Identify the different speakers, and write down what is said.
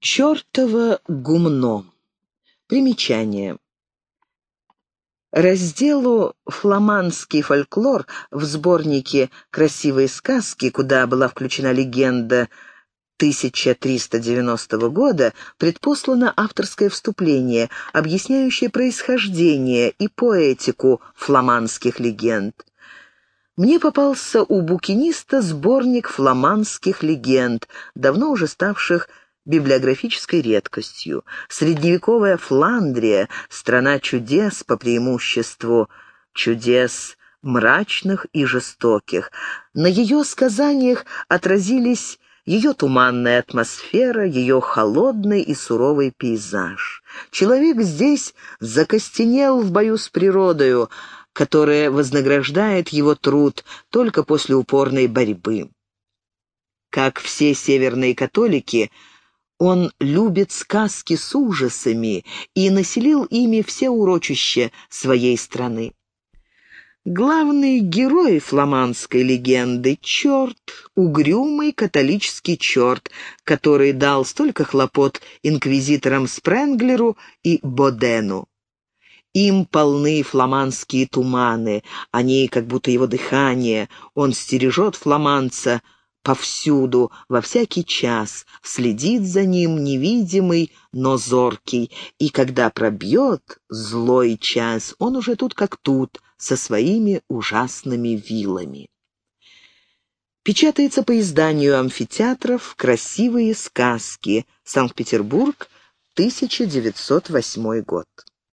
Speaker 1: Чёртово гумно. Примечание. Разделу «Фламандский фольклор» в сборнике «Красивые сказки», куда была включена легенда 1390 года, предпослано авторское вступление, объясняющее происхождение и поэтику фламандских легенд. Мне попался у букиниста сборник фламандских легенд, давно уже ставших библиографической редкостью. Средневековая Фландрия — страна чудес по преимуществу, чудес мрачных и жестоких. На ее сказаниях отразились ее туманная атмосфера, ее холодный и суровый пейзаж. Человек здесь закостенел в бою с природою, которая вознаграждает его труд только после упорной борьбы. Как все северные католики — он любит сказки с ужасами и населил ими все урочища своей страны. Главный герой фламандской легенды — черт, угрюмый католический черт, который дал столько хлопот инквизиторам Спренглеру и Бодену. Им полны фламандские туманы, они как будто его дыхание, он стережет фламандца — повсюду, во всякий час, следит за ним невидимый, но зоркий, и когда пробьет злой час, он уже тут как тут, со своими ужасными вилами. Печатается по изданию амфитеатров «Красивые сказки», Санкт-Петербург, 1908 год.